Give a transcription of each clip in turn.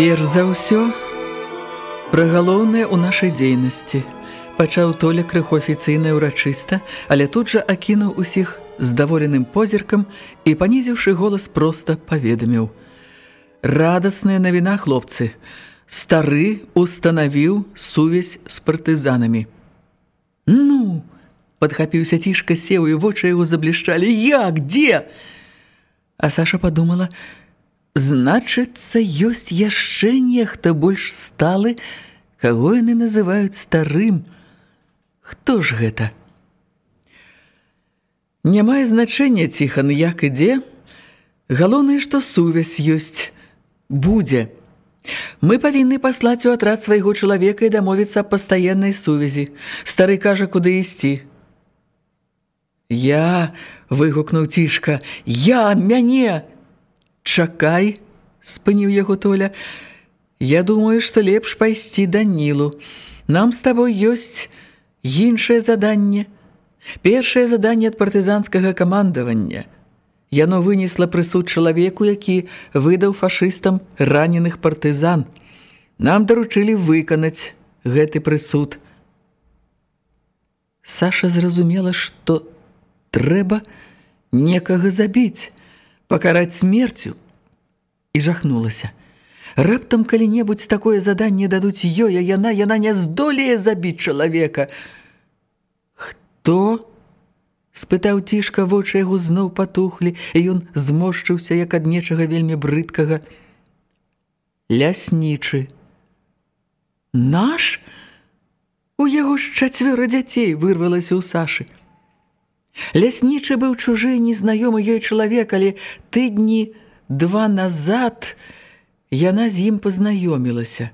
Перш за ўсё, пра галоўнае ў нашай дзейнасці. Пачаў Толя крыху афіцыйна ўрачыста, але тут жа акінуў усіх здаволеным позіркам і, панізіўшы голас, проста паведаміў. Радасная навіна, хлопцы. Стары устанавіў сувязь з партызанамі. Ну, падхапіўся цішка сеў і вочы яго заблішчалі. Як, дзе? А Саша падумала, Значыцца, ёсць яшчэ нехта больш сталы, каго яны называюць старым. Хто ж гэта? Не мае значэння ціхан, як ідзе. Галоўнае, што сувязь ёсць. Будзе. Мы павінны паслаць у атрад свайго чалавека і дамовіцца аб пастаяннай сувязі. Стары кажа, куды ісці. Я, выгукнуў цішка, я, мяне! Чакай, спыніў яго Толя. Я думаю, што лепш пайсці да Нілу. Нам з табой ёсць іншае заданне. Першае заданне ад партызанскага камандавання. Яно вынесла прысуд чалавеку, які выдаў фашыстам раненых партызан. Нам даручылі выканаць гэты прысуд. Саша зразумела, што трэба некага забіць пакараць смерцю і жахнулася. Раптам калі-небудзь такое заданне дадуць ёй, а яна яна не здолее забіць чалавека. Хто? спытаў цішка вочы яго зноў патухлі, і ён змошчыўся як ад нечага вельмі брыдкага. Ляснічы. Наш? У яго ж чацвёра дзяцей вырвалася ў Сашы. Ляснічы быў чужы незнаёмы ёй чалавек, але тыдні два назад яна з ім пазнаёмілася.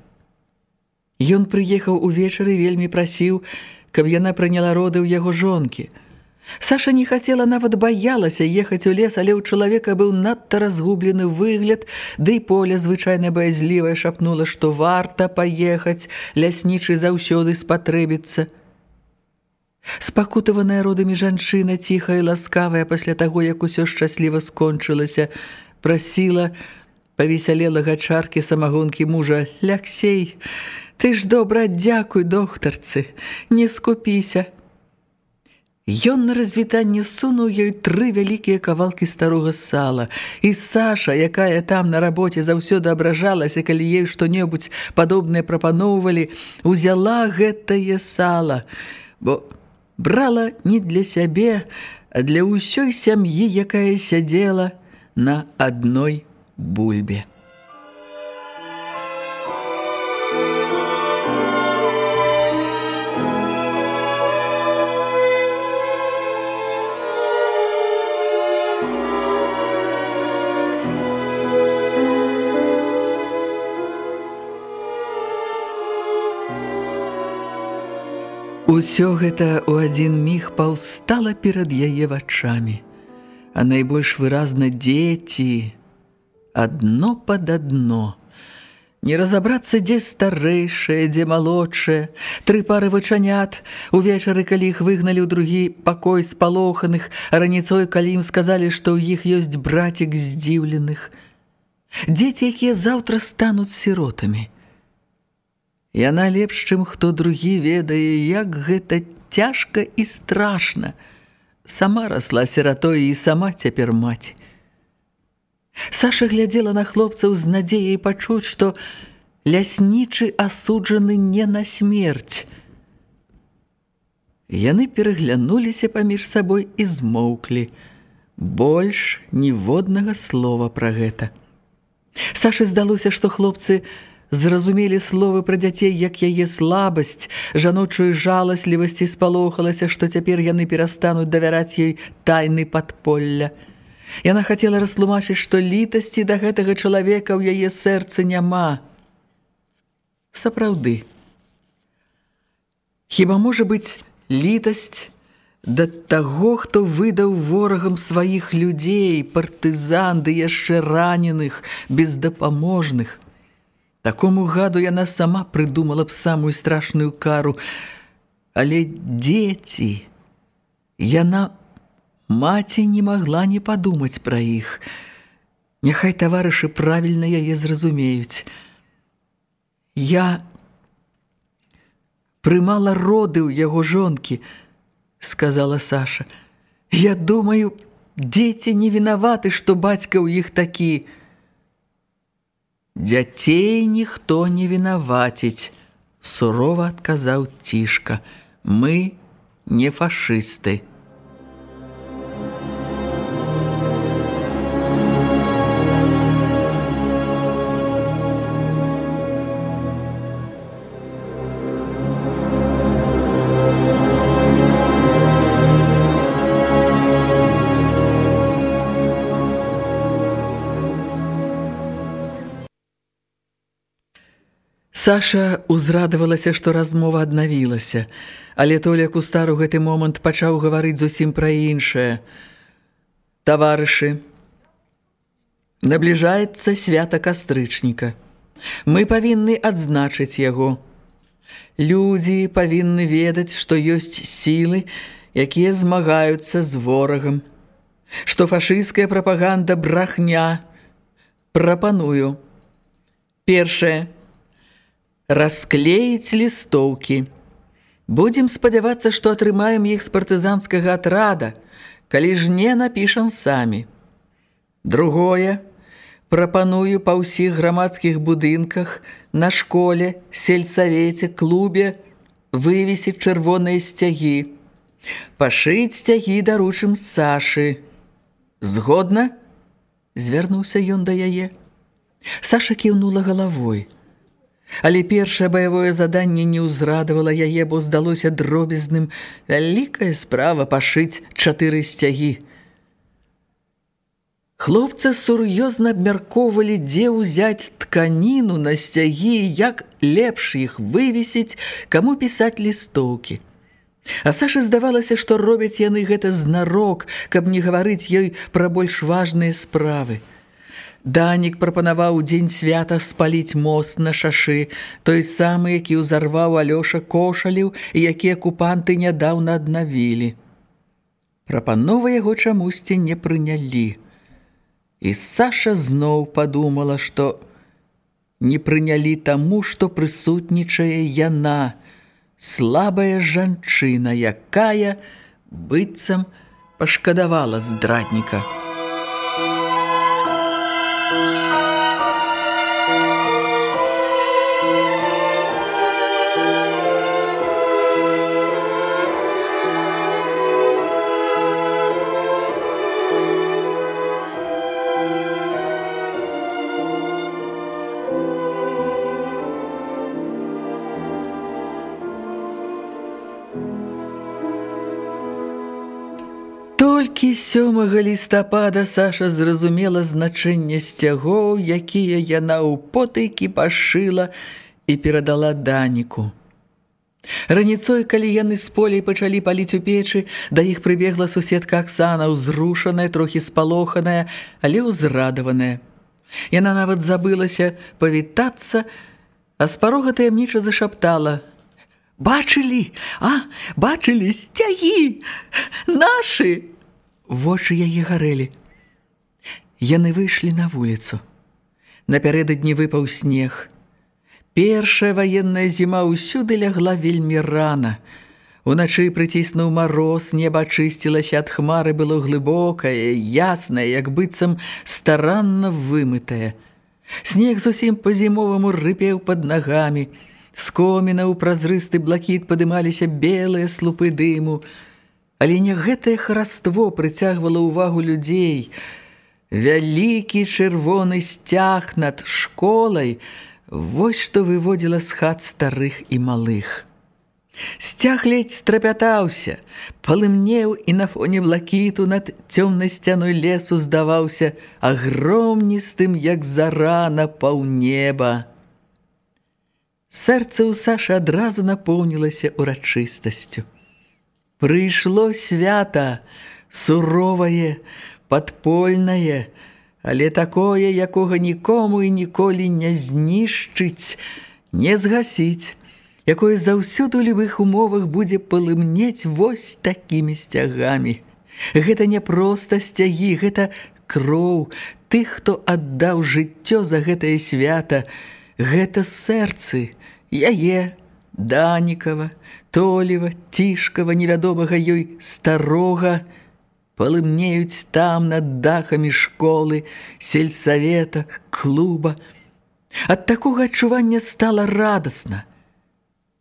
Ён прыехаў увечары вельмі прасіў, каб яна прыняла роды ў яго жонкі. Саша не хацела нават баялася ехаць у лес, але ў чалавека быў надта разгублены выгляд, ды да і поле звычайна баязлівае шапнула, што варта паехаць, ляснічы заўсёды спатрэбіцца. Спакутаваная родамі жанчына, ціхая і ласкавая пасля таго, як усё шчасліва скончылася, прасіла павесялелага чаркі самагонкі мужа: «Ляксей, ты ж добра дзякуй, доктарцы, не скупіся!» Ён на развітанне сунуў ёй тры вялікія кавалкі старога сала. І Саша, якая там на рабоце заўсёды абражалася, калі ей што-небудзь падобнае прапаноўвалі, узяла гэтае сала, бо брала не для сябе, а для ўсёй сям'і, якая сядзела на адной бульбе. Усё гэта ў адзін міг паўстала перад яе вачамі, а найбольш выразна дзеці, адно пад адно. Не разабрацца, дзе старэйшае, дзе малодшае, тры пары вычанят, увечары, калі іх выгналі ў другі пакой спалоханых, раніцой, калі ім сказалі, што ў іх ёсць брацік здзіўленых. Дзеці, якія заўтра стануць сіротамі – Яна лепш, чым хто другі ведае, як гэта цяжка і страшна. Сама расла сіратой і сама цяпер маці. Саша глядзела на хлопцаў з надзеяй пачуць, што ляснічы асуджаны не на смерць. Яны пераглянуліся паміж сабой і змоўклі. Больш ніводнага слова пра гэта. Сашы здалося, што хлопцы зразумелі словы пра дзяцей, як яе слабасць, жаночую жаласлівасць і спалохалася, што цяпер яны перастануць давяраць ёй тайны падполля. Яна хацела растлумачыць, што літасці да гэтага чалавека ў яе сэрцы няма. Сапраўды. Хіба можа быць літасць да таго, хто выдаў ворагам сваіх людзей, партызан ды яшчэ раненых, бездапаможных. Такому гаду яна сама прыдумала б самую страшную кару. Але дзеці, яна маці не магла не падумаць пра іх. Няхай таварышы правільна яе зразумеюць. Я прымала роды ў яго жонкі, сказала Саша. Я думаю, дзеці не вінаваты, што бацька ў іх такі. Дзяцей ніхто не вінаваціць, сурова адказаў цішка. Мы не фашысты. Саша узрадавалася, што размова аднавілася, але Толя Кустар у гэты момант пачаў гаварыць зусім пра іншае. Таварышы, набліжаецца свята кастрычніка. Мы павінны адзначыць яго. Людзі павінны ведаць, што ёсць сілы, якія змагаюцца з ворагам, што фашысцкая прапаганда брахня. Прапаную. Першае – расклеіць лістоўкі. Будзем спадзявацца, што атрымаем іх з партызанскага атрада, калі ж не напішам самі. Другое, прапаную па ўсіх грамадскіх будынках, на школе, сельсавеце, клубе вывесіць чырвоныя сцягі. Пашыць сцягі даручым Сашы. Згодна? Звярнуўся ён да яе. Саша кіўнула галавой. Але першае баявое заданне не ўзрадавала яе, бо здалося дробязным вялікая справа пашыць чатыры сцягі. Хлопцы сур'ёзна абмяркоўвалі, дзе ўзяць тканіну на сцягі, як лепш іх вывесіць, каму пісаць лістоўкі. А Саша здавалася, што робяць яны гэта знарок, каб не гаварыць ёй пра больш важныя справы. Данік прапанаваў дзень свята спаліць мост на шашы, той самы, які ўзарваў Алёша кошаліў і які акупанты нядаўна аднавілі. Прапанова яго чамусьці не прынялі. І Саша зноў падумала, што не прынялі таму, што прысутнічае яна, слабая жанчына, якая быццам пашкадавала здрадніка. Толькі сёмага лістапада Саша зразумела значэнне сцягоў, якія яна ў потайкі пашыла і перадала даніку. Раніцой, калі яны з полей пачалі паліць у печы, да іх прыбегла суседка Аксана, узрушаная, трохі спалоханая, але ўзрадаваная. Яна нават забылася павітацца, а з парога таямніча зашаптала: Бачылі, а, бачылі сцягі, нашы! Вочы яе гарэлі. Яны выйшлі на вуліцу. Напярэдадні выпаў снег. Першая ваенная зіма ўсюды лягла вельмі рана. Уначы прыціснуў мароз, неба ачысцілася ад хмары было глыбокае, яснае, як быццам старанна вымытае. Снег зусім па-зімоваму рыпеў пад нагамі, З коміна ў празрысты блакіт падымаліся белыя слупы дыму, але не гэтае хараство прыцягвала ўвагу людзей. Вялікі чырвоны сцяг над школай вось што выводзіла з хат старых і малых. Сцяг ледзь страпятаўся, палымнеў і на фоне блакіту над цёмнай сцяной лесу здаваўся агромністым, як зара на паўнеба. Сэрца ў Сашы адразу напоўнілася урачыстасцю. Прыйшло свята, суровае, падпольнае, але такое, якога нікому і ніколі не знішчыць, не згасіць, якое заўсёды ў любых умовах будзе палымнець вось такімі сцягамі. Гэта не проста сцягі, гэта кроў тых, хто аддаў жыццё за гэтае свята, гэта сэрцы, яе, Данікава, Толева, Цішкава, невядомага ёй старога, палымнеюць там над дахамі школы, сельсавета, клуба. Ад такога адчування стала радасна.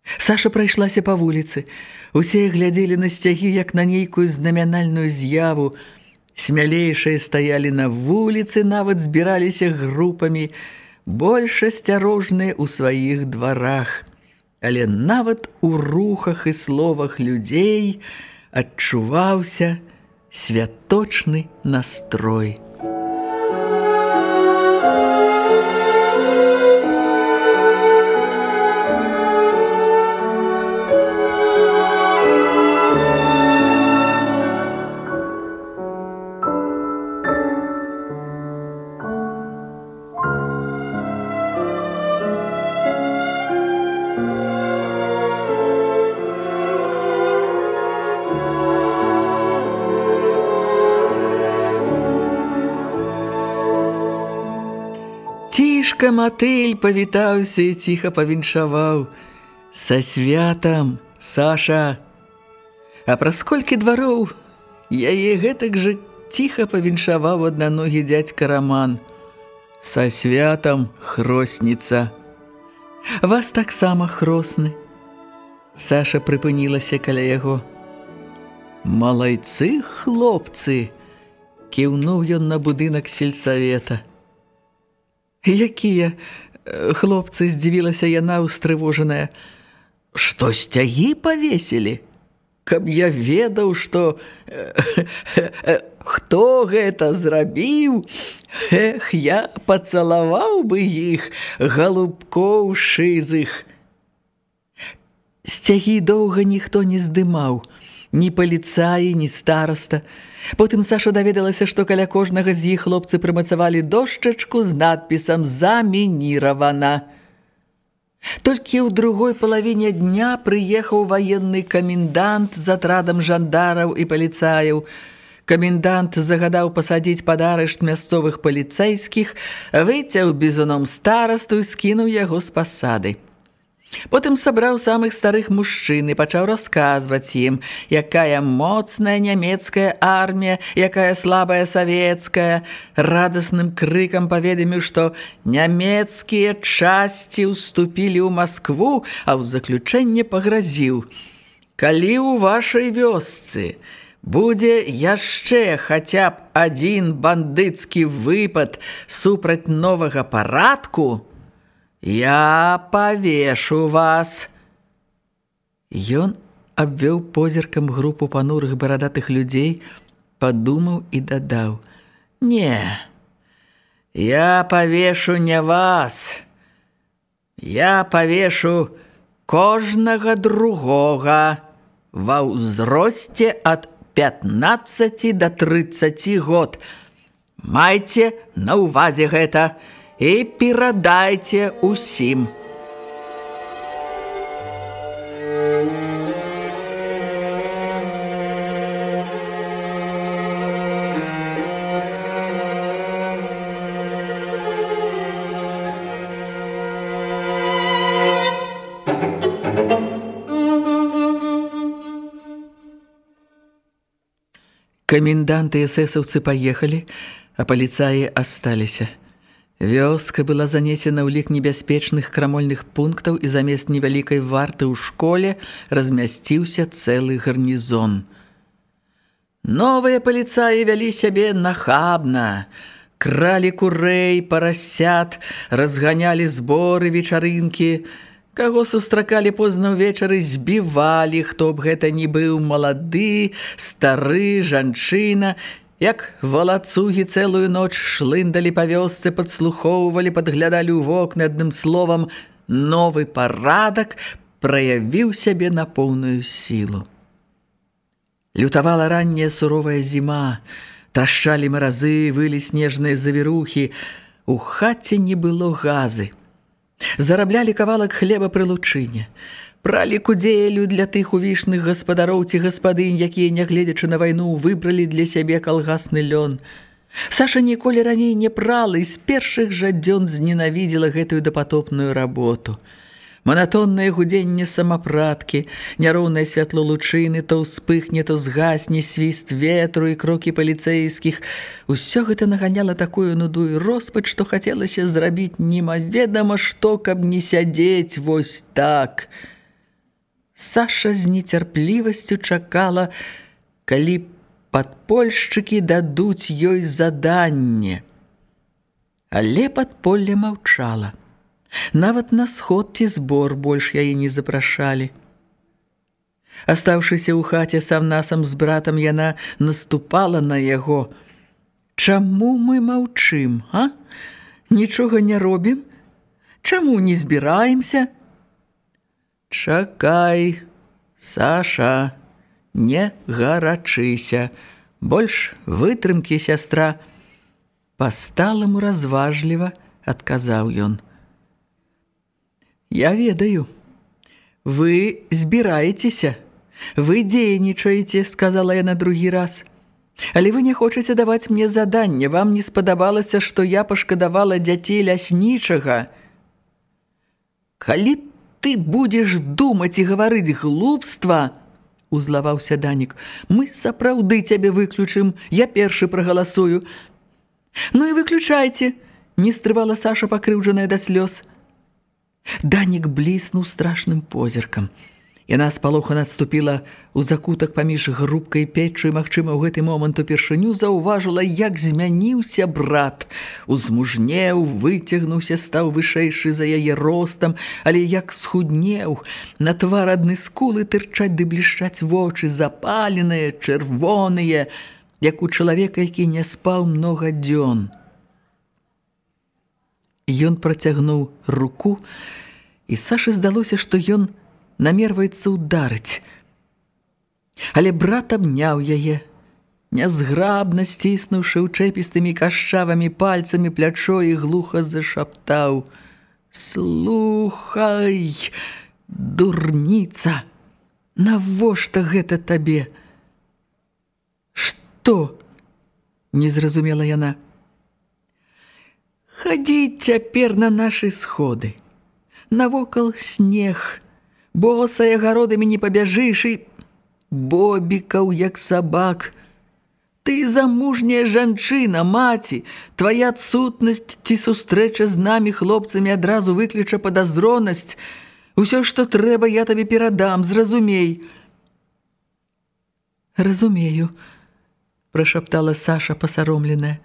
Саша прайшлася па вуліцы. Усе глядзелі на сцягі, як на нейкую знамянальную з'яву. Смялейшыя стаялі на вуліцы, нават збіраліся групамі, больш асцярожныя ў сваіх дварах. Але нават у рухах і словах людзей адчуваўся святочны настрой. Матыль павітаўся і ціха павіншаваў. Са святам, Саша! А праз колькі двароў яе гэтак жа ціха павіншаваў аднаногі дзядзька Раман. Са святам, хросніца! Вас таксама хросны. Саша прыпынілася каля яго. Малайцы, хлопцы! Кіўнуў ён на будынак сельсавета. Якія хлопцы здзівілася яна устрывожаная. Што сцягі павесілі? Каб я ведаў, што хто гэта зрабіў, Эх, я пацалаваў бы іх галубкоў шызых. Сцягі доўга ніхто не здымаў, ні паліцаі, ні стараста. Потым Саша даведалася, што каля кожнага з іх хлопцы прымацавалі дошчачку з надпісам «Замініравана». Толькі ў другой палавіне дня прыехаў ваенны камендант з атрадам жандараў і паліцаяў. Камендант загадаў пасадзіць пад арышт мясцовых паліцэйскіх, выцяў бізуном старасту і скінуў яго з пасады. Потым сабраў самых старых мужчын і пачаў расказваць ім, якая моцная нямецкая армія, якая слабая савецкая, радасным крыкам паведаміў, што нямецкія часці ўступілі ў Маскву, а ў заключэнне пагразіў: Калі ў вашай вёсцы будзе яшчэ хаця б адзін бандыцкі выпад супраць новага парадку, Я павешу вас. Ён абвёў позіркам групу панурых барадатых людзей, падумаў і дадаў: « Не, я павешу не вас. Я павешу кожнага другога ва ўзросце ад 15 до 30 год. Майце на ўвазе гэта, і перадайце усім. Каменданты эсэсаўцы паехалі, а паліцаі асталіся. Вёска была занесена ў лік небяспечных крамольных пунктаў і замест невялікай варты ў школе размясціўся цэлы гарнізон. Новыя паліцаі вялі сябе нахабна, кралі курэй, парасят, разганялі зборы вечарынкі, Каго сустракалі позна ўвечары, збівалі, хто б гэта не быў малады, стары, жанчына, як валацугі цэлую ноч шлындалі па вёсцы, падслухоўвалі, падглядалі ў вокны адным словам, новы парадак праявіў сябе на поўную сілу. Лютавала ранняя суровая зіма, трашчалі маразы, вылі снежныя завірухі, у хаце не было газы. Зараблялі кавалак хлеба пры лучыне. Пралі кудзелю для тых увішных гаспадароў ці гаспадынь, якія, нягледзячы на вайну, выбралі для сябе калгасны лён. Саша ніколі раней не прала і з першых жа дзён зненавідзела гэтую дапатопную работу – Манатоннае гудзенне самапраткі, няроўнае святло лучыны, то ўспыхне, то згасне свіст ветру і крокі паліцэйскіх. Усё гэта наганяла такую нуду і роспыт, што хацелася зрабіць немаведама што, каб не сядзець вось так. Саша з нецярплівасцю чакала, калі падпольшчыкі дадуць ёй заданне. Але падполле маўчала. Нават на сход ці збор больш яе не запрашалі. Астаўшыся ў хаце сам-насам з братам, яна наступала на яго. Чаму мы маўчым, а? Нічога не робім? Чаму не збіраемся? Чакай, Саша, не гарачыся. Больш вытрымкі, сястра. Па-сталаму разважліва адказаў ён. Я ведаю. Вы збіраецеся. Вы дзейнічаеце, сказала я на другі раз. Але вы не хочаце даваць мне заданне. Вам не спадабалася, што я пашкадавала дзяцей ляснічага. Калі ты будзеш думаць і гаварыць глупства, узлаваўся Данік, мы сапраўды цябе выключым, я першы прагаласую. Ну і выключайце, не стрывала Саша пакрыўджаная да слёз. Данік бліснуў страшным позіркам. Яна спалохана адступіла ў закутак паміж грубкай печчу і, магчыма, ў гэты момант упершыню заўважыла, як змяніўся брат. Узмужнеў, выцягнуўся, стаў вышэйшы за яе ростам, але як схуднеў, на твар адны скулы тырчаць ды блішчаць вочы, запаленыя, чырвоныя, як у чалавека, які не спаў многа дзён. Ён працягнуў руку, і Сашы здалося, што ён намерваецца ўдарыць. Але брат абняў яе, нязграбна сціснуўшы ўчэпістымі кашчавымі пальцамі плячо і глуха зашаптаў: « Слухай, дурніца, навошта гэта табе? Што? Не зразумела яна. Хадзі цяпер на нашы сходы. Навокал снег, босая гародамі не пабяжыш і бобікаў, як сабак. Ты замужняя жанчына, маці, твая адсутнасць ці сустрэча з намі хлопцамі адразу выключа падазронасць. Усё, што трэба, я табе перадам, зразумей. Разумею, прашаптала Саша пасаромленая.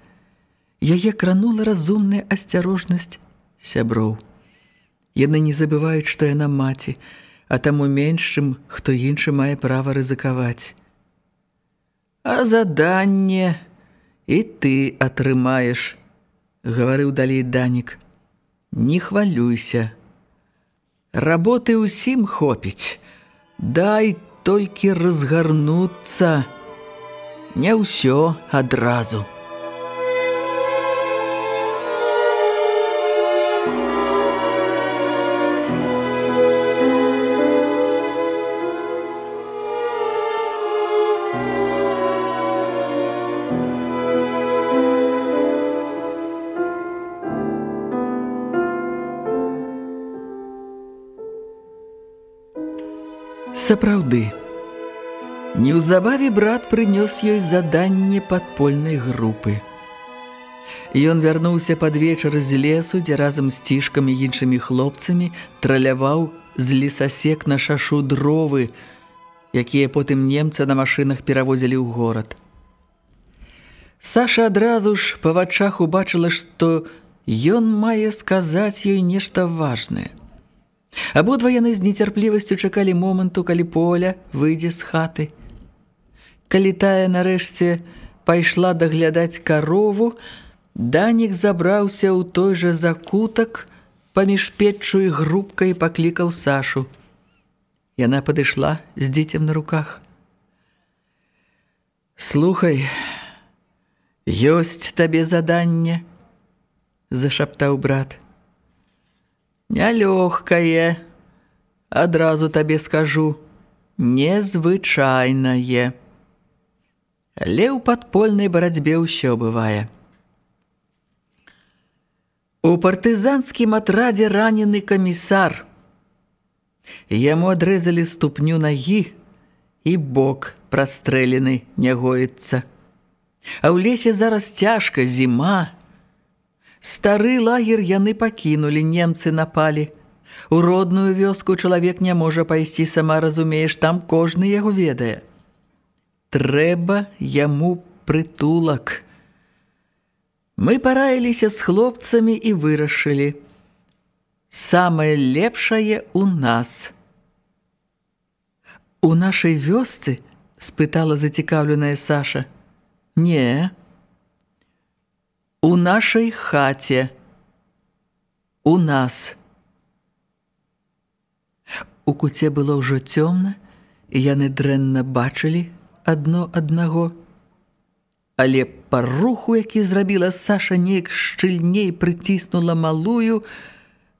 Яе кранула разумная асцярожнасць сяброў. Яны не забываюць, што яна маці, а таму менш, чым хто іншы мае права рызыкаваць. А заданне і ты атрымаеш, гаварыў далей Данік. Не хвалюйся. Работы ўсім хопіць. Дай толькі разгарнуцца. Не ўсё адразу. Сапраўды. Неўзабаве брат прынёс ёй заданне падпольнай групы. Ён вярнуўся пад вечар з лесу, дзе разам з цішкамі і іншымі хлопцамі траляваў з лесасек на шашу дровы, якія потым немцы на машынах перавозілі ў горад. Саша адразу ж па вачах убачыла, што ён мае сказаць ёй нешта важнае. Абодва яны з нецярплівасцю чакалі моманту, калі поля выйдзе з хаты. Калі тая нарэшце пайшла даглядаць карову, Данік забраўся ў той жа закутак паміж печчу і грубкай паклікаў Сашу. Яна падышла з дзіцем на руках. Слухай, ёсць табе заданне, зашаптаў брат. Нялёгкае, адразу табе скажу, незвычайнае. Але ў падпольнай барацьбе ўсё бывае. У партызанскім атрадзе ранены камісар. Яму адрэзалі ступню нагі, і бок прастрэлены не гоіцца. А ў лесе зараз цяжка зіма. Стары лагер яны пакінулі, немцы напалі. У родную вёску чалавек не можа пайсці, сама разумееш, там кожны яго ведае. Трэба яму прытулак. Мы параіліся з хлопцамі і вырашылі. Самае лепшае ў нас. У нашай вёсцы спытала зацікаўленая Саша. Не. У нашай хаце. У нас. У куце было ўжо цёмна, і яны дрэнна бачылі адно аднаго але па руху, які зрабіла Саша неяк шчыльней прыціснула малую,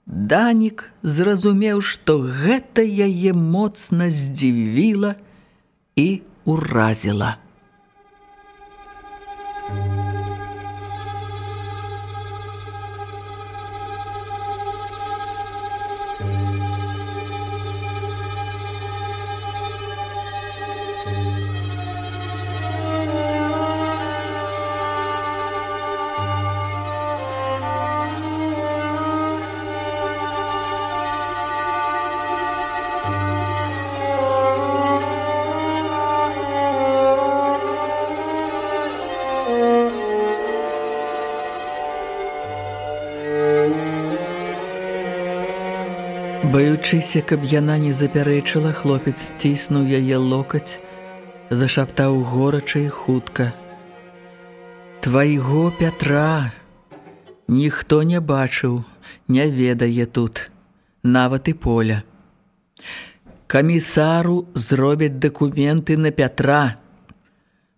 Данік зразумеў, што гэта яе моцна здзівіла і ўразіла. Баючыся, каб яна не запярэчыла, хлопец сціснуў яе локаць, зашаптаў горача і хутка. Твайго Пятра ніхто не бачыў, не ведае тут, нават і поля. Камісару зробяць дакументы на Пятра.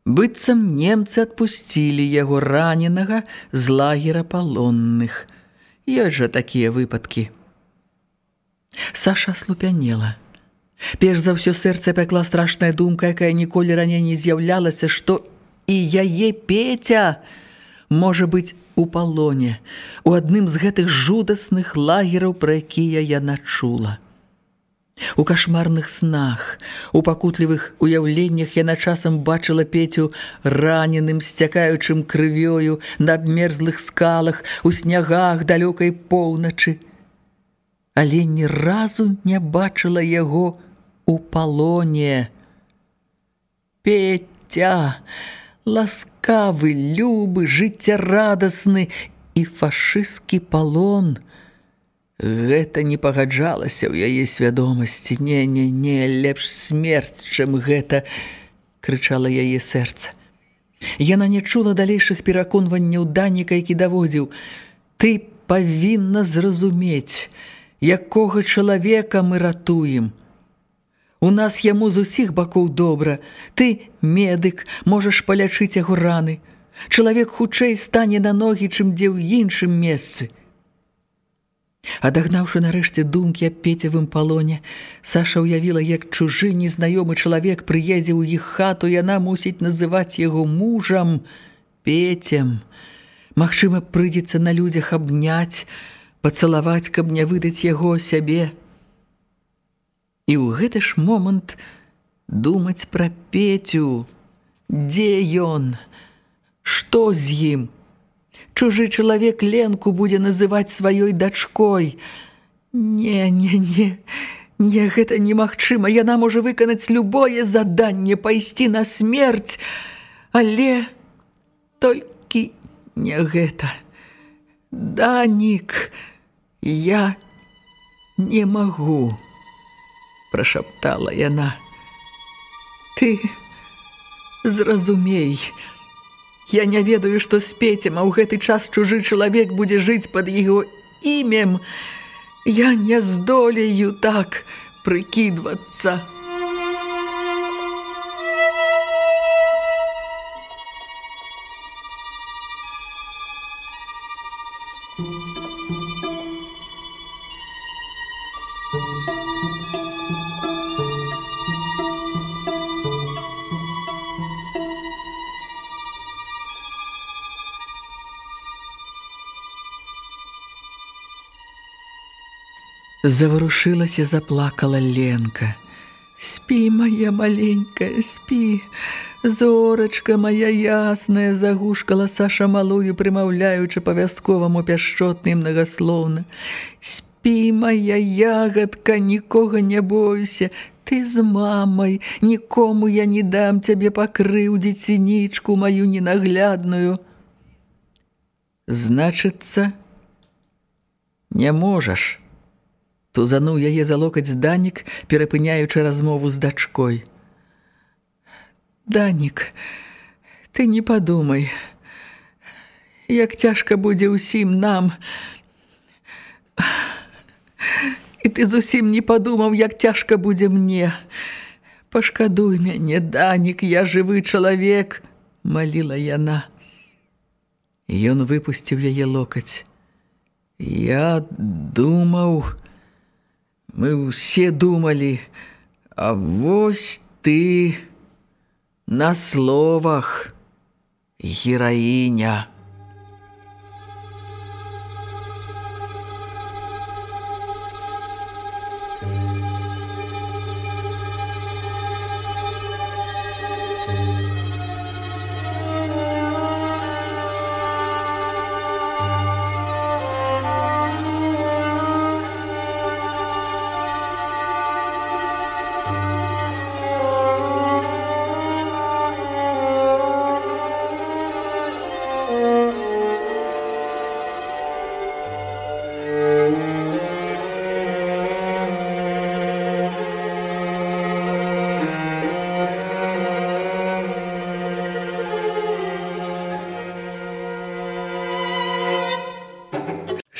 Быццам немцы адпусцілі яго раненага з лагера палонных. Ёсць жа такія выпадкі. Саша слупянела. Перш за ўсё сэрца пякла страшная думка, якая ніколі раней не з'яўлялася, што і яе Петя можа быць у палоне, у адным з гэтых жудасных лагераў, пра якія яна чула. У кашмарных снах, у пакутлівых уяўленнях яна часам бачыла Петю раненым, сцякаючым крывёю на абмерзлых скалах, у снягах далёкай поўначы – але ні разу не бачыла яго у палоне. Петя, ласкавы, любы, жыццярадасны і фашысцкі палон. Гэта не пагаджалася ў яе свядомасці. Не, не, не, лепш смерць, чым гэта, крычала яе сэрца. Яна не чула далейшых пераконванняў Даніка, які даводзіў: Ты павінна зразумець, якога чалавека мы ратуем. У нас яму з усіх бакоў добра. Ты, медык, можаш палячыць яго раны. Чалавек хутчэй стане на ногі, чым дзе ў іншым месцы. Адагнаўшы нарэшце думкі аб пецевым палоне, Саша ўявіла, як чужы незнаёмы чалавек прыедзе ў іх хату, яна мусіць называць яго мужам, пецем. Магчыма, прыйдзецца на людзях абняць, пацалаваць, каб не выдаць яго сябе. І ў гэты ж момант думаць пра Петю, дзе ён, што з ім. чужы чалавек ленку будзе называць сваёй дачкой. Не, не, не, не, гэта немагчыма. Яна можа выканаць любое заданне, пайсці на смерць, але толькі не гэта. Данік, я не магу, прашаптала яна. Ты зразумей, Я не ведаю, што спецем, а ў гэты час чужы чалавек будзе жыць пад яго імем. Я не здолею так прыкідвацца. Заварушылася, заплакала Ленка. Спі, моя маленькая, спі. Зорачка моя ясная, загушкала Саша малую, прымаўляючы па-вясковаму пяшчотным нагаслоўна. Спі, моя ягадка, нікога не бойся. Ты з мамай, нікому я не дам цябе пакрыўдзіць сінічку маю ненаглядную. Значыцца, не можаш, Тузануў яе за локаць Данік, перапыняючы размову з дачкой. Данік, ты не падумай, як цяжка будзе ўсім нам. І ты зусім не падумаў, як цяжка будзе мне. Пашкадуй мяне, Данік, я жывы чалавек, маліла яна. Ён выпусціў яе локаць. Я думаў, Мы ўсе думалі, а вось ты на словах гераіня.